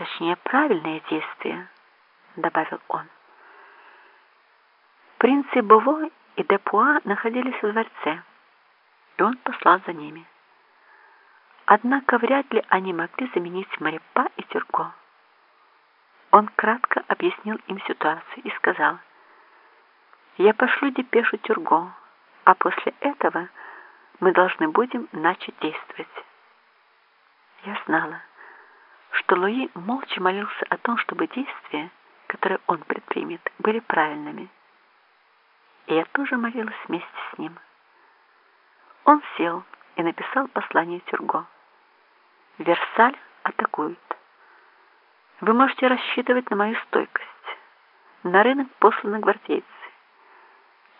точнее правильные действия, добавил он. Принцы Бово и Депуа находились в дворце, и он послал за ними. Однако вряд ли они могли заменить Марипа и Тюрко. Он кратко объяснил им ситуацию и сказал, «Я пошлю депешу Тюрго, а после этого мы должны будем начать действовать». Я знала, что Луи молча молился о том, чтобы действия, которые он предпримет, были правильными. И я тоже молилась вместе с ним. Он сел и написал послание Тюрго. «Версаль атакует. Вы можете рассчитывать на мою стойкость. На рынок посланы гвардейцы.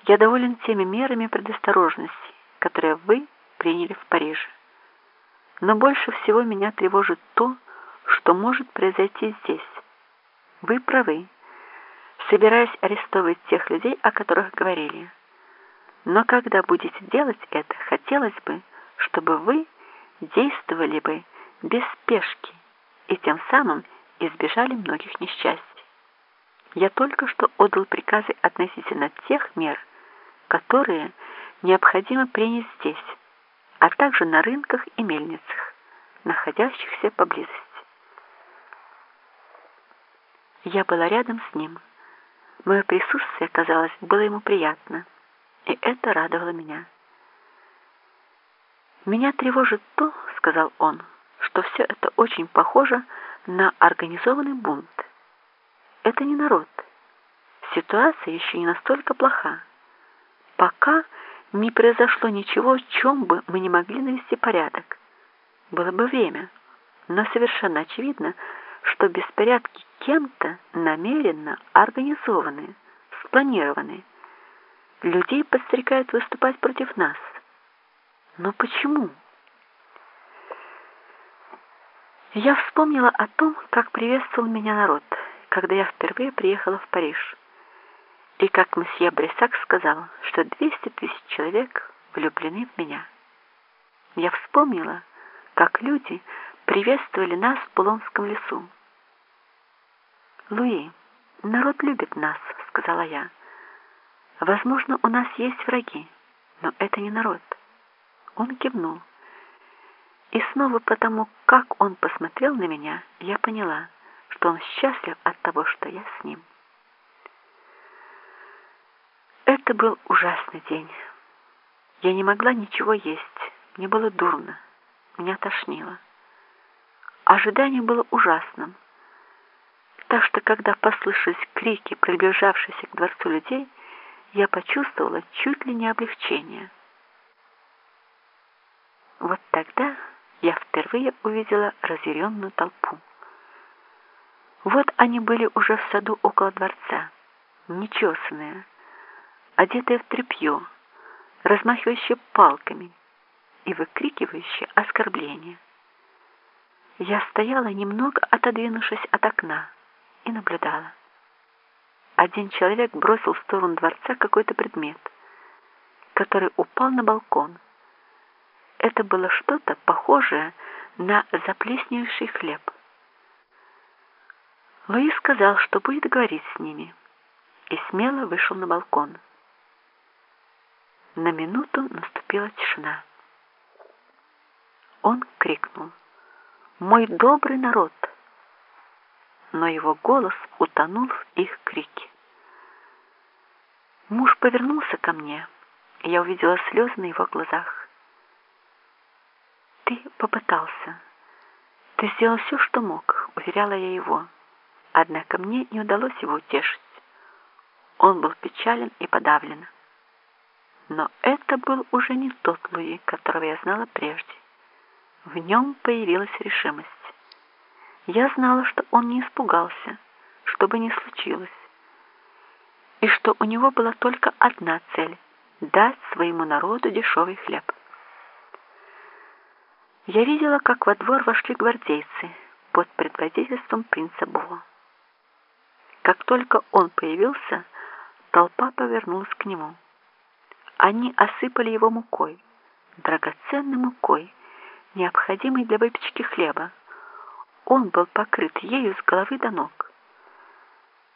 Я доволен теми мерами предосторожности, которые вы приняли в Париже. Но больше всего меня тревожит то, может произойти здесь. Вы правы, собираясь арестовывать тех людей, о которых говорили. Но когда будете делать это, хотелось бы, чтобы вы действовали бы без спешки и тем самым избежали многих несчастий. Я только что отдал приказы относительно тех мер, которые необходимо принять здесь, а также на рынках и мельницах, находящихся поблизости. Я была рядом с ним. Мое присутствие, казалось, было ему приятно, и это радовало меня. «Меня тревожит то, — сказал он, — что все это очень похоже на организованный бунт. Это не народ. Ситуация еще не настолько плоха. Пока не произошло ничего, в чем бы мы не могли навести порядок. Было бы время, но совершенно очевидно, что беспорядки кем-то намеренно организованы, спланированы. Людей подстрекают выступать против нас. Но почему? Я вспомнила о том, как приветствовал меня народ, когда я впервые приехала в Париж, и как месье Брисак сказал, что 200 тысяч человек влюблены в меня. Я вспомнила, как люди приветствовали нас в Булонском лесу. «Луи, народ любит нас», — сказала я. «Возможно, у нас есть враги, но это не народ». Он кивнул. И снова потому, как он посмотрел на меня, я поняла, что он счастлив от того, что я с ним. Это был ужасный день. Я не могла ничего есть, мне было дурно, меня тошнило. Ожидание было ужасным. Так что, когда послышались крики приближавшихся к дворцу людей, я почувствовала чуть ли не облегчение. Вот тогда я впервые увидела разъяренную толпу. Вот они были уже в саду около дворца, нечесанные, одетые в тряпье, размахивающие палками и выкрикивающие оскорбления. Я стояла, немного отодвинувшись от окна, и наблюдала. Один человек бросил в сторону дворца какой-то предмет, который упал на балкон, это было что-то похожее на заплесневший хлеб. Луи сказал, что будет говорить с ними, и смело вышел на балкон. На минуту наступила тишина. Он крикнул «Мой добрый народ!» Но его голос утонул в их крике. Муж повернулся ко мне, и я увидела слезы на его глазах. «Ты попытался. Ты сделал все, что мог», — уверяла я его. Однако мне не удалось его утешить. Он был печален и подавлен. Но это был уже не тот Луи, которого я знала прежде. В нем появилась решимость. Я знала, что он не испугался, что бы ни случилось, и что у него была только одна цель — дать своему народу дешевый хлеб. Я видела, как во двор вошли гвардейцы под предводительством принца Бо. Как только он появился, толпа повернулась к нему. Они осыпали его мукой, драгоценной мукой, необходимой для выпечки хлеба, он был покрыт ею с головы до ног.